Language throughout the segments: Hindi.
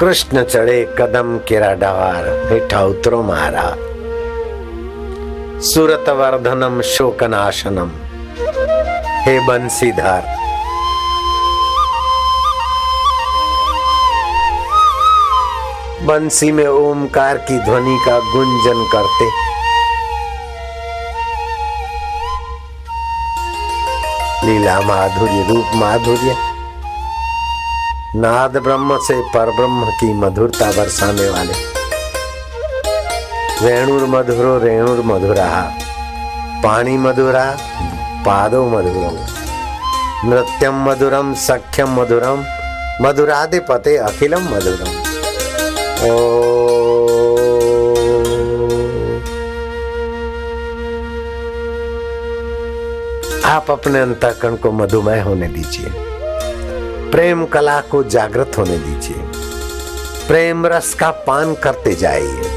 कृष्ण चढ़े कदम केरा डवार हेठा उतरो मारा। सुरत वर्धनम शोकनाशनम। हे बंसीधर। बंसी में ओमकार की ध्वनि का गुंजन करते। लीला माधुर्य, रूप माधुर्य। नाद ब्रह्म से पर ब्रह्म की मधुरता बरसाने वाले। रेणुर मधुरो रेणुर मधुरा पानी मधुरा, पादो मधुरम नृत्यम मधुरम सख्यम मधुरम मधुराधिपते अखिलम मधुरम। ओ। आप अपने अंतकरण को मधुमय होने दीजिए। प्रेम कला को जागृत होने दीजिए प्रेम रस का पान करते जाइए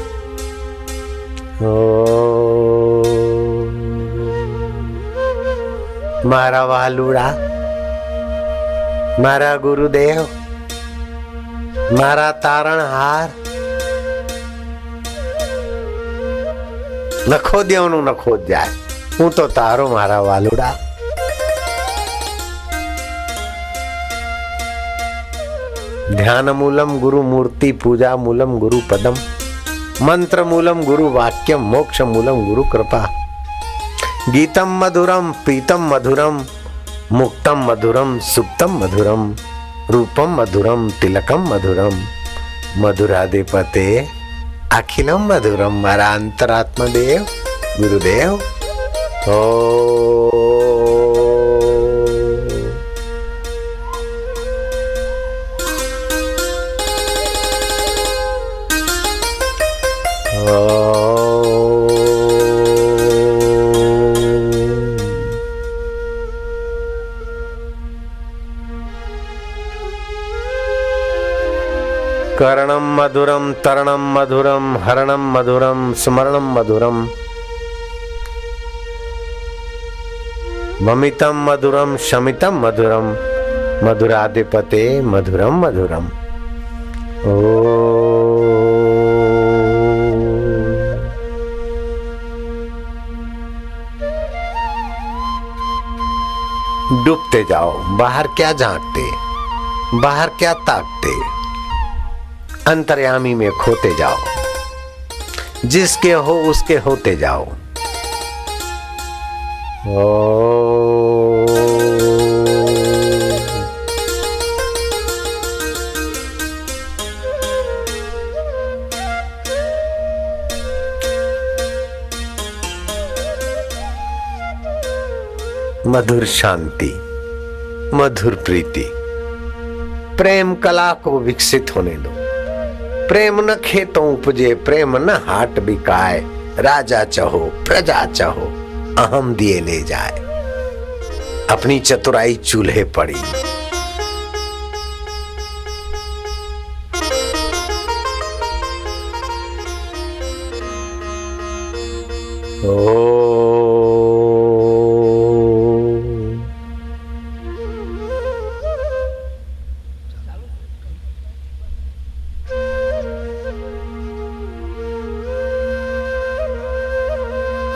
મારા વાલુડા મારા ગુરુદેવ મારા તારણહાર નખો દેવનું નખો જાય હું તો તારો મારા વાલુડા ध्यान मूलम गुरु मूर्ति पूजा मूलम गुरु पदम। मंत्र मूलम गुरु वाक्यम मोक्ष मूलम गुरु कृपा। गीतम मधुरम पीतम मधुरम मुक्तम मधुरम सुप्तम मधुरम रूपम मधुरम तिलकम मधुरम मधुराधिपते अखिलम मधुरम मारा अंतरात्मा देव गुरुदेव। ओ कर्णम मधुरम तरणम मधुरम हरणम मधुरम स्मरणम मधुरम ममितम मधुरम शमितम मधुरम मधुराधिपते मधुरम मधुरम ओ। डूबते जाओ, बाहर क्या झांकते, बाहर क्या ताकते। अंतर्यामी में खोते जाओ। जिसके हो, उसके होते जाओ। ओ। मधुर शांति, मधुर प्रीति, प्रेम कला को विकसित होने दो। प्रेम न खेतों उपजे, प्रेम न हाट बिकाए। राजा चहो, प्रजा चहो, अहम दिए ले जाए। अपनी चतुराई चूल्हे पड़ी। ओ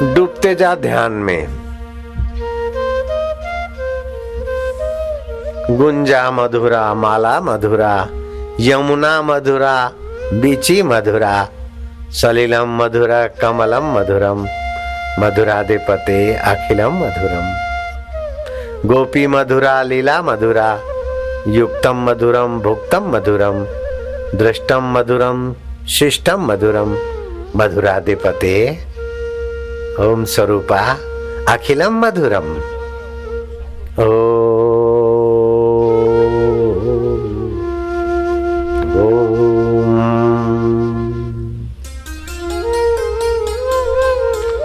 डूबते जा ध्यान में। गुंजा मधुरा, माला मधुरा, यमुना मधुरा, बीची मधुरा, सलिलम मधुरा, कमलम मधुरम, मधुराधिपते, अखिलम मधुरम। गोपी मधुरा, लीला मधुरा, युक्तम मधुरम, भुक्तम मधुरम, दृष्टम मधुरम, शिष्टम मधुरम, मधुराधिपते ओम स्वरूपा अखिलम मधुरम। ओ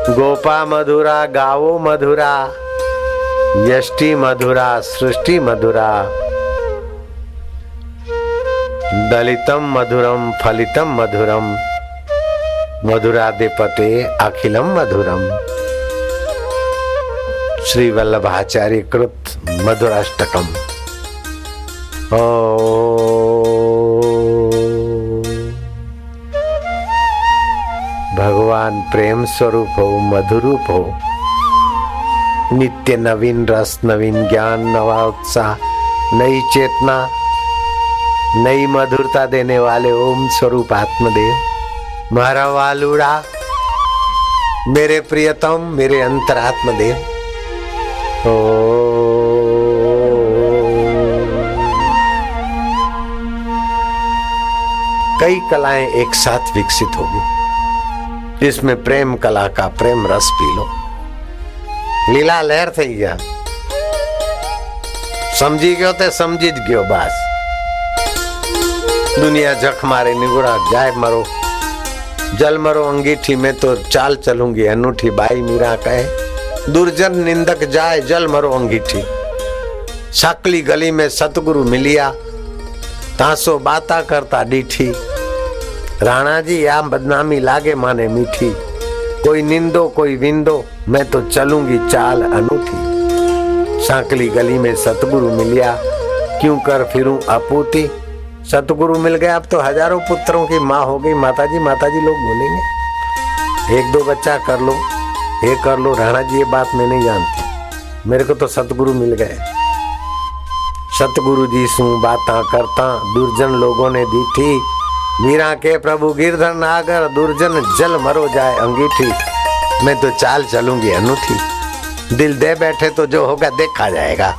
गोपा मधुरा, गावो मधुरा, यष्टि मधुरा, सृष्टि मधुरा। दलितम मधुरम फलितम मधुरम। मधुराधिपते अखिलम मधुरम। श्री वल्लभाचार्य कृत मधुराष्टकम भगवान प्रेम स्वरूप हो मधुरूप। हो नित्य नवीन रस, नवीन ज्ञान, नवा उत्साह, नई चेतना, नई मधुरता देने वाले ओम स्वरूप आत्मदेव। मारा वालुड़ा मेरे प्रियतम मेरे अंतरात्मदेव ओ कई कलाएं एक साथ विकसित होगी जिसमें प्रेम कला का प्रेम रस पी लो लीला लहर थी गया સમજી ગયો તે સમજી જ ગયો બાસ दुनिया जख मारे निगुड़ा जाए मरो जल मरो अंगीठी में तो चाल चलूँगी, अनूठी बाई मीरा कहे। दुर्जन निंदक जाए जल मरो अंगीठी। साकली गली में सतगुरु मिलिया, तासो बाता करता डीठी। राणा जी या बदनामी लागे माने मीठी। कोई निंदो, कोई विंदो, मैं तो चलूँगी चाल अनूठी। सांकली गली में सतगुरु मिलिया, क्यों कर फिरूं अपूती सतगुरु मिल गए, अब तो हज़ारों पुत्रों की माँ हो गई। माता जी माता जी लोग बोलेंगे, एक दो बच्चा कर लो ये कर लो। राणा जी, ये बात मैं नहीं जानती। मेरे को तो सतगुरु मिल गए। सतगुरु जी सू बात करता, दुर्जन लोगों ने दी थी। मीरा के प्रभु गिरधर नागर, दुर्जन जल मरो जाए अंगीठी। मैं तो चाल चलूँगी, अनूठी। दिल दे बैठे तो जो होगा, देखा जाएगा।